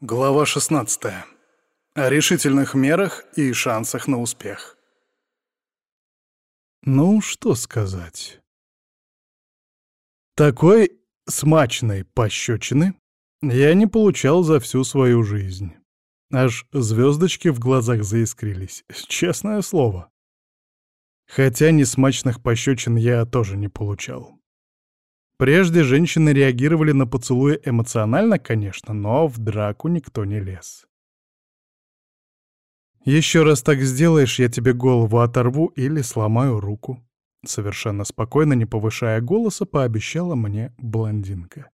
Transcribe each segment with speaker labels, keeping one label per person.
Speaker 1: Глава 16. О решительных мерах и шансах на успех. Ну, что сказать. Такой смачной пощечины я не получал за всю свою жизнь. Аж звездочки в глазах заискрились, честное слово. Хотя несмачных пощечин я тоже не получал. Прежде женщины реагировали на поцелуи эмоционально, конечно, но в драку никто не лез. «Еще раз так сделаешь, я тебе голову оторву или сломаю руку», совершенно спокойно, не повышая голоса, пообещала мне блондинка.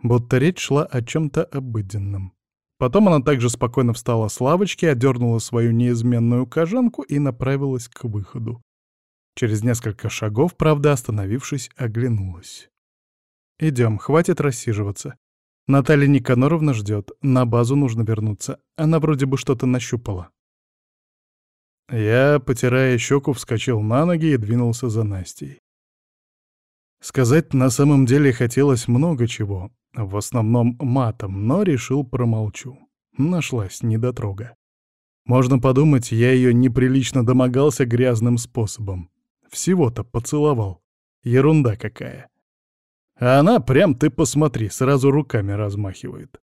Speaker 1: Будто речь шла о чем-то обыденном. Потом она также спокойно встала с лавочки, одернула свою неизменную кожанку и направилась к выходу. Через несколько шагов, правда, остановившись, оглянулась. Идем, хватит рассиживаться. Наталья Никаноровна ждет, на базу нужно вернуться. Она вроде бы что-то нащупала. Я, потирая щеку, вскочил на ноги и двинулся за Настей. Сказать на самом деле хотелось много чего, в основном матом, но решил промолчу. Нашлась недотрога. Можно подумать, я ее неприлично домогался грязным способом. Всего-то поцеловал. Ерунда какая. А она, прям ты посмотри, сразу руками размахивает.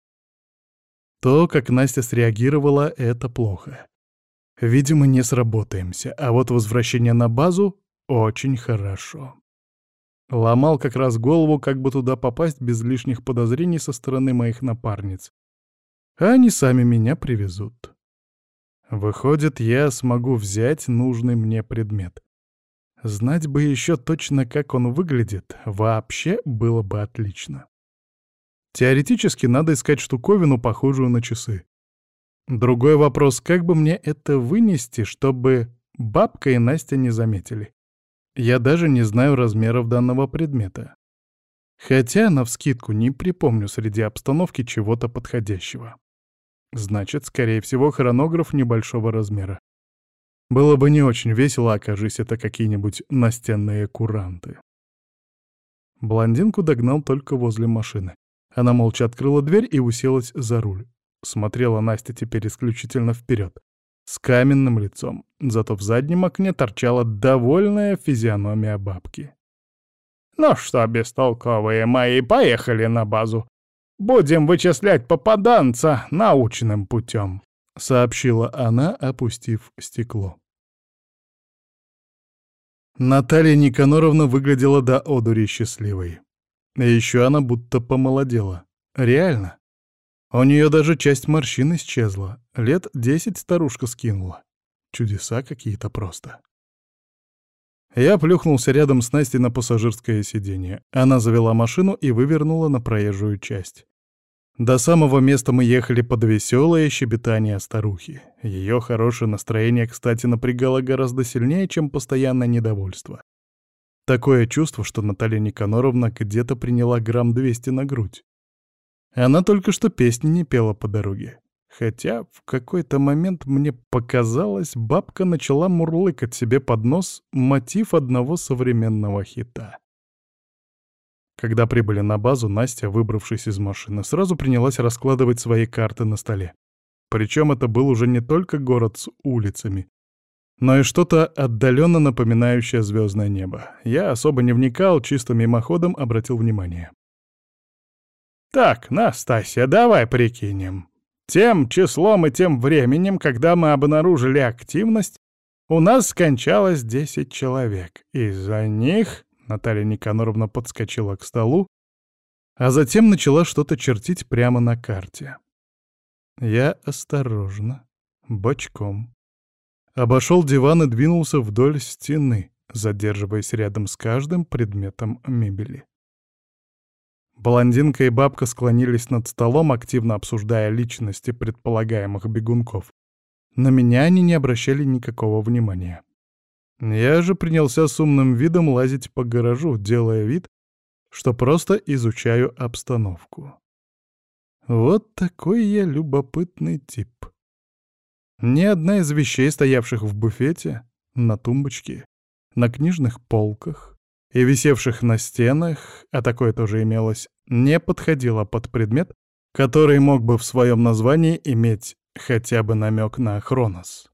Speaker 1: То, как Настя среагировала, это плохо. Видимо, не сработаемся, а вот возвращение на базу — очень хорошо. Ломал как раз голову, как бы туда попасть без лишних подозрений со стороны моих напарниц. А они сами меня привезут. Выходит, я смогу взять нужный мне предмет. Знать бы еще точно, как он выглядит, вообще было бы отлично. Теоретически надо искать штуковину, похожую на часы. Другой вопрос, как бы мне это вынести, чтобы бабка и Настя не заметили. Я даже не знаю размеров данного предмета. Хотя, навскидку, не припомню среди обстановки чего-то подходящего. Значит, скорее всего, хронограф небольшого размера. Было бы не очень весело, окажись это какие-нибудь настенные куранты. Блондинку догнал только возле машины. Она молча открыла дверь и уселась за руль. Смотрела Настя теперь исключительно вперед, с каменным лицом. Зато в заднем окне торчала довольная физиономия бабки. «Ну что, бестолковые мои, поехали на базу. Будем вычислять попаданца научным путем». — сообщила она, опустив стекло. Наталья Никаноровна выглядела до одури счастливой. Еще она будто помолодела. Реально. У нее даже часть морщин исчезла. Лет десять старушка скинула. Чудеса какие-то просто. Я плюхнулся рядом с Настей на пассажирское сиденье. Она завела машину и вывернула на проезжую часть. До самого места мы ехали под веселое щебетание старухи. Ее хорошее настроение, кстати, напрягало гораздо сильнее, чем постоянное недовольство. Такое чувство, что Наталья Никаноровна где-то приняла грамм 200 на грудь. Она только что песни не пела по дороге. Хотя в какой-то момент мне показалось, бабка начала мурлыкать себе под нос мотив одного современного хита. Когда прибыли на базу, Настя, выбравшись из машины, сразу принялась раскладывать свои карты на столе. Причем это был уже не только город с улицами, но и что-то отдаленно напоминающее звездное небо. Я особо не вникал, чисто мимоходом обратил внимание. «Так, Настасья, давай прикинем. Тем числом и тем временем, когда мы обнаружили активность, у нас скончалось 10 человек. Из-за них Наталья Никаноровна подскочила к столу, а затем начала что-то чертить прямо на карте. Я осторожно, бочком, обошел диван и двинулся вдоль стены, задерживаясь рядом с каждым предметом мебели. Блондинка и бабка склонились над столом, активно обсуждая личности предполагаемых бегунков. На меня они не обращали никакого внимания. Я же принялся с умным видом лазить по гаражу, делая вид, что просто изучаю обстановку. Вот такой я любопытный тип. Ни одна из вещей, стоявших в буфете, на тумбочке, на книжных полках и висевших на стенах, а такое тоже имелось, не подходила под предмет, который мог бы в своем названии иметь хотя бы намек на Хронос.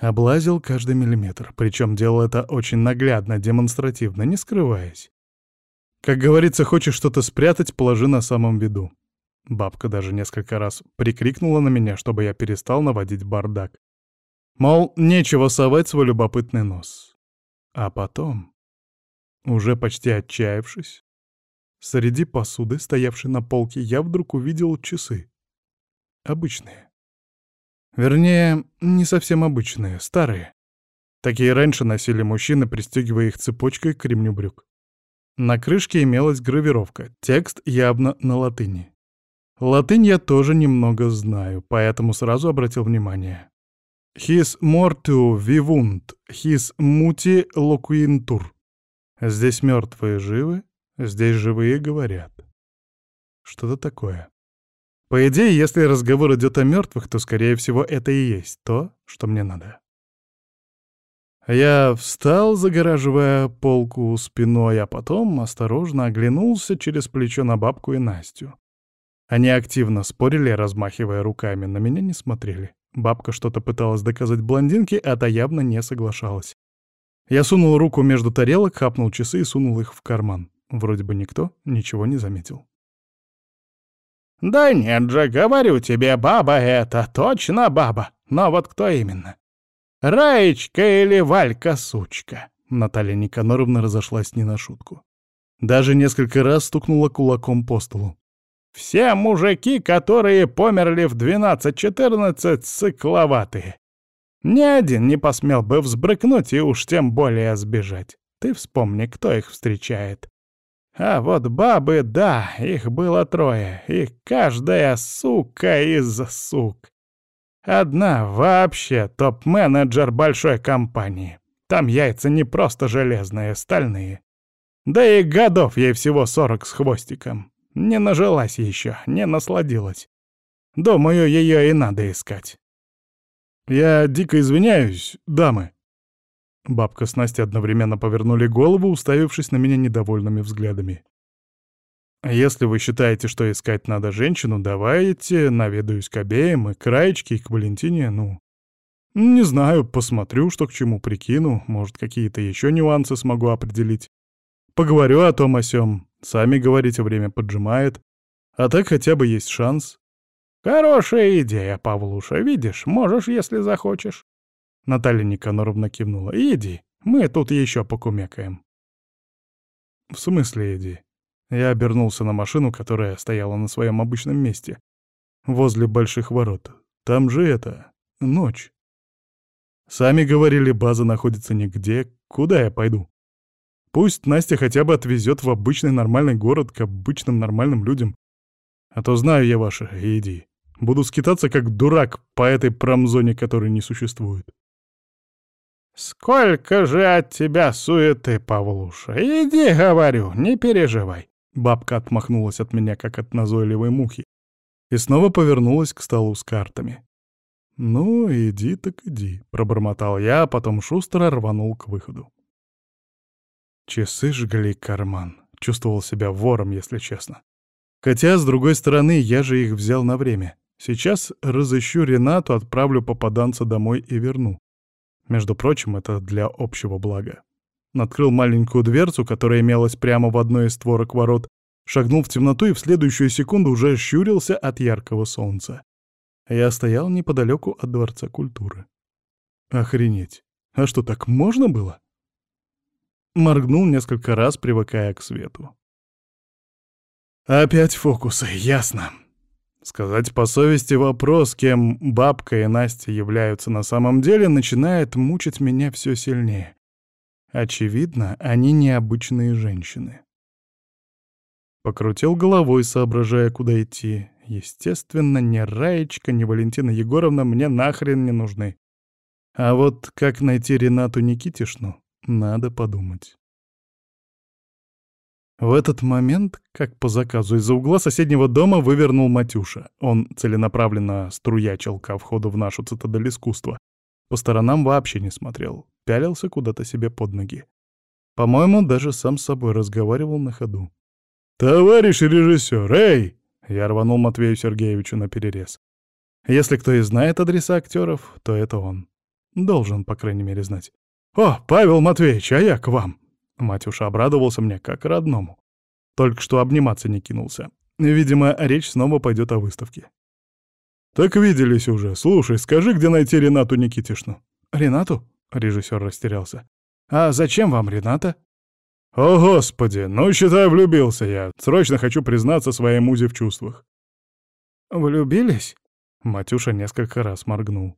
Speaker 1: Облазил каждый миллиметр, причем делал это очень наглядно, демонстративно, не скрываясь. Как говорится, хочешь что-то спрятать, положи на самом виду. Бабка даже несколько раз прикрикнула на меня, чтобы я перестал наводить бардак. Мол, нечего совать свой любопытный нос. А потом, уже почти отчаявшись, среди посуды, стоявшей на полке, я вдруг увидел часы. Обычные. Вернее, не совсем обычные, старые. Такие раньше носили мужчины, пристегивая их цепочкой к ремню брюк. На крышке имелась гравировка, текст явно на латыни. Латынь я тоже немного знаю, поэтому сразу обратил внимание. «His mortu vivunt, his muti loquintur». Здесь мертвые живы, здесь живые говорят. Что-то такое. По идее, если разговор идет о мертвых, то, скорее всего, это и есть то, что мне надо. Я встал, загораживая полку спиной, а потом осторожно оглянулся через плечо на бабку и Настю. Они активно спорили, размахивая руками, на меня не смотрели. Бабка что-то пыталась доказать блондинке, а та явно не соглашалась. Я сунул руку между тарелок, хапнул часы и сунул их в карман. Вроде бы никто ничего не заметил.
Speaker 2: «Да нет же, говорю тебе, баба это, точно баба. Но вот кто именно? Раечка или Валька-сучка?»
Speaker 1: Наталья Никаноровна разошлась не на шутку. Даже несколько раз стукнула кулаком по столу.
Speaker 2: Все мужики, которые померли в 12-14, цикловатые. Ни один не посмел бы взбрыкнуть и уж тем более сбежать. Ты вспомни, кто их встречает. А вот бабы, да, их было трое, и каждая сука из сук. Одна вообще топ-менеджер большой компании. Там яйца не просто железные, стальные. Да и годов ей всего сорок с хвостиком. Не нажилась еще, не насладилась. Думаю, ее и надо искать.
Speaker 1: Я дико извиняюсь, дамы. Бабка с Настей одновременно повернули голову, уставившись на меня недовольными взглядами. «Если вы считаете, что искать надо женщину, давайте наведаюсь к обеим, и к Раечке, и к Валентине, ну... Не знаю, посмотрю, что к чему прикину, может, какие-то еще нюансы смогу определить. Поговорю о том о сём. Сами говорите, время поджимает. А так хотя бы есть шанс.
Speaker 2: Хорошая идея, Павлуша, видишь, можешь, если захочешь.
Speaker 1: Наталья Никаноровна кивнула. Иди, мы тут еще покумекаем. В смысле иди? Я обернулся на машину, которая стояла на своем обычном месте, возле больших ворот. Там же это... ночь. Сами говорили, база находится нигде. Куда я пойду? Пусть Настя хотя бы отвезет в обычный нормальный город к обычным нормальным людям. А то знаю я ваши, иди. Буду скитаться как дурак по этой промзоне, которой не существует.
Speaker 2: «Сколько же от тебя суеты, Павлуша! Иди, говорю, не переживай!»
Speaker 1: Бабка отмахнулась от меня, как от назойливой мухи, и снова повернулась к столу с картами. «Ну, иди так иди», — пробормотал я, а потом шустро рванул к выходу. Часы жгли карман. Чувствовал себя вором, если честно. Хотя, с другой стороны, я же их взял на время. Сейчас разыщу Ренату, отправлю попаданца домой и верну. Между прочим, это для общего блага. Открыл маленькую дверцу, которая имелась прямо в одной из створок ворот, шагнул в темноту и в следующую секунду уже щурился от яркого солнца. Я стоял неподалеку от Дворца культуры. Охренеть. А что, так можно было? Моргнул несколько раз, привыкая к свету. Опять фокусы, ясно. Сказать по совести вопрос, кем бабка и Настя являются на самом деле, начинает мучить меня все сильнее. Очевидно, они необычные женщины. Покрутил головой, соображая, куда идти. Естественно, ни Раечка, ни Валентина Егоровна мне нахрен не нужны. А вот как найти Ренату Никитишну, надо подумать. В этот момент, как по заказу, из-за угла соседнего дома вывернул Матюша. Он целенаправленно струячил ко входу в нашу цитадель искусства. По сторонам вообще не смотрел, пялился куда-то себе под ноги. По-моему, даже сам с собой разговаривал на ходу. «Товарищ режиссер, эй! Я рванул Матвею Сергеевичу на перерез. Если кто и знает адреса актеров, то это он. Должен, по крайней мере, знать. «О, Павел Матвеевич, а я к вам!» Матюша обрадовался мне как родному. Только что обниматься не кинулся. Видимо, речь снова пойдет о выставке. «Так виделись уже. Слушай, скажи, где найти Ренату Никитишну?»
Speaker 2: «Ренату?» — режиссер растерялся. «А зачем вам Рената?»
Speaker 1: «О, Господи! Ну, считай, влюбился я. Срочно хочу признаться своей музе в чувствах».
Speaker 2: «Влюбились?»
Speaker 1: Матюша несколько раз моргнул.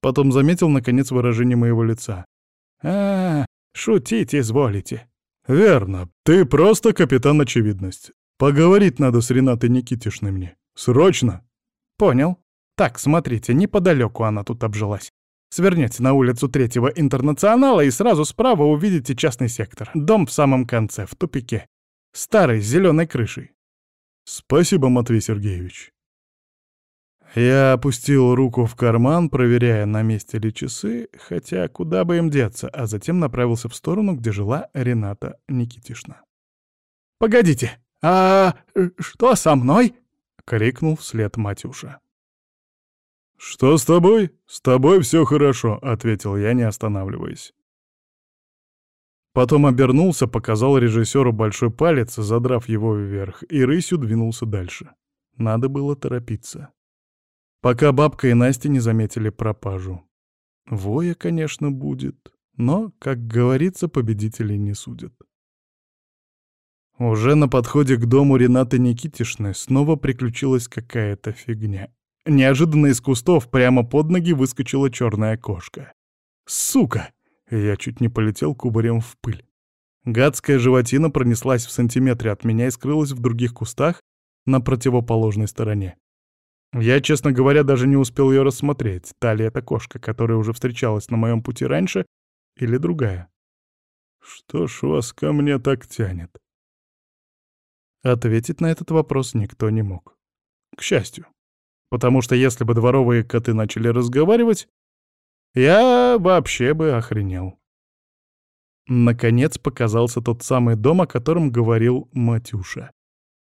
Speaker 1: Потом заметил, наконец, выражение моего лица.
Speaker 2: а, -а шутить изволите».
Speaker 1: «Верно. Ты просто капитан очевидность. Поговорить надо с Ренатой Никитишной мне. Срочно!»
Speaker 2: «Понял. Так, смотрите, неподалеку она тут обжилась. Свернете на улицу Третьего Интернационала и сразу справа увидите частный сектор. Дом в самом конце, в тупике. Старый, с зеленой крышей».
Speaker 1: «Спасибо, Матвей Сергеевич». Я опустил руку в карман, проверяя, на месте ли часы, хотя куда бы им деться, а затем направился в сторону, где жила Рената Никитишна.
Speaker 2: «Погодите, а что со мной?»
Speaker 1: — крикнул вслед Матюша. «Что с тобой? С тобой все хорошо», — ответил я, не останавливаясь. Потом обернулся, показал режиссеру большой палец, задрав его вверх, и рысью двинулся дальше. Надо было торопиться пока бабка и Настя не заметили пропажу. Воя, конечно, будет, но, как говорится, победителей не судят. Уже на подходе к дому Ренаты Никитишны снова приключилась какая-то фигня. Неожиданно из кустов прямо под ноги выскочила черная кошка. «Сука!» Я чуть не полетел кубарем в пыль. Гадская животина пронеслась в сантиметре от меня и скрылась в других кустах на противоположной стороне. Я, честно говоря, даже не успел ее рассмотреть. Та ли это кошка, которая уже встречалась на моем пути раньше, или другая? Что ж вас ко мне так тянет? Ответить на этот вопрос никто не мог. К счастью. Потому что если бы дворовые коты начали разговаривать, я вообще бы охренел. Наконец показался тот самый дом, о котором говорил Матюша.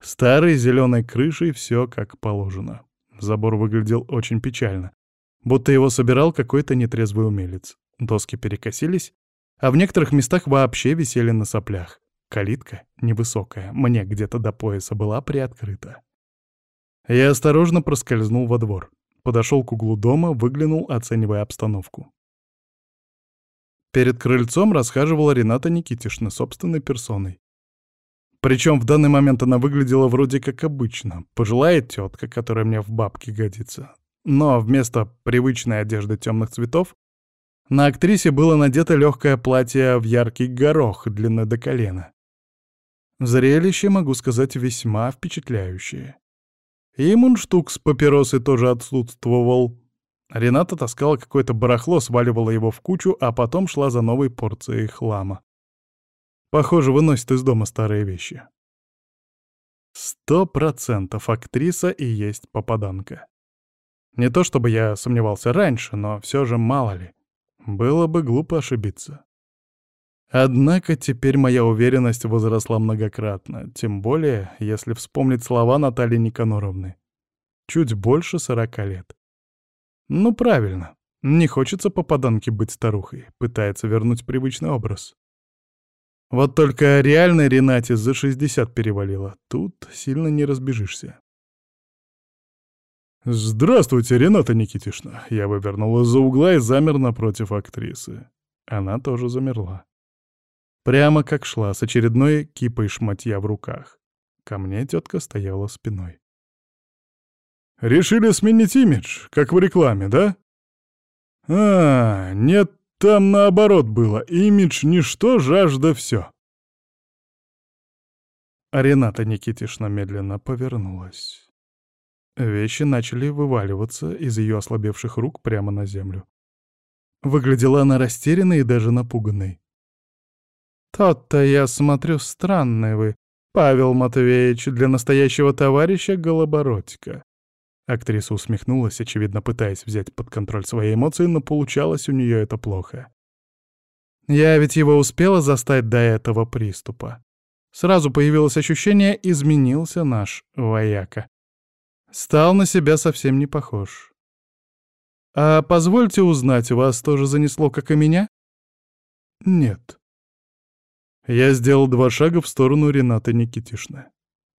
Speaker 1: Старый зеленой крышей все как положено. Забор выглядел очень печально, будто его собирал какой-то нетрезвый умелец. Доски перекосились, а в некоторых местах вообще висели на соплях. Калитка, невысокая, мне где-то до пояса была приоткрыта. Я осторожно проскользнул во двор. Подошел к углу дома, выглянул, оценивая обстановку. Перед крыльцом расхаживала Рената Никитишна собственной персоной. Причем в данный момент она выглядела вроде как обычно. Пожилая тетка, которая мне в бабке годится. Но вместо привычной одежды темных цветов на актрисе было надето легкое платье в яркий горох длиной до колена. Зрелище, могу сказать, весьма впечатляющее. И мундштук с папиросы тоже отсутствовал. Рената таскала какое-то барахло, сваливала его в кучу, а потом шла за новой порцией хлама. Похоже, выносит из дома старые вещи. Сто процентов актриса и есть попаданка. Не то чтобы я сомневался раньше, но все же мало ли. Было бы глупо ошибиться. Однако теперь моя уверенность возросла многократно, тем более, если вспомнить слова Натальи Никаноровны. Чуть больше сорока лет. Ну правильно, не хочется попаданке быть старухой, пытается вернуть привычный образ. Вот только реальной Ренате за 60 перевалило. Тут сильно не разбежишься. «Здравствуйте, Рената Никитишна!» Я вывернул из-за угла и замер напротив актрисы. Она тоже замерла. Прямо как шла, с очередной кипой шматья в руках. Ко мне тетка стояла спиной. «Решили сменить имидж, как в рекламе, да?» «А, нет там наоборот было. Имидж — ничто, жажда — все. Рената Никитишна медленно повернулась. Вещи начали вываливаться из ее ослабевших рук прямо на землю. Выглядела она растерянной и даже напуганной. «Тот-то, я смотрю, странный вы, Павел Матвеевич, для настоящего товарища Голобородько. Актриса усмехнулась, очевидно пытаясь взять под контроль свои эмоции, но получалось у нее это плохо. Я ведь его успела застать до этого приступа. Сразу появилось ощущение, изменился наш вояка. Стал на себя совсем не похож. «А позвольте узнать, вас тоже занесло, как и меня?» «Нет». Я сделал два шага в сторону Ренаты Никитишны.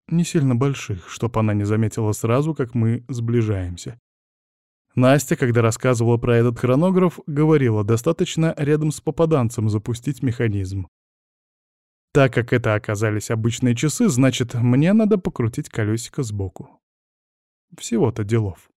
Speaker 1: Не сильно больших, чтоб она не заметила сразу, как мы сближаемся. Настя, когда рассказывала про этот хронограф, говорила, достаточно рядом с попаданцем запустить механизм. Так как это оказались обычные часы, значит, мне надо покрутить колесико сбоку. Всего-то делов.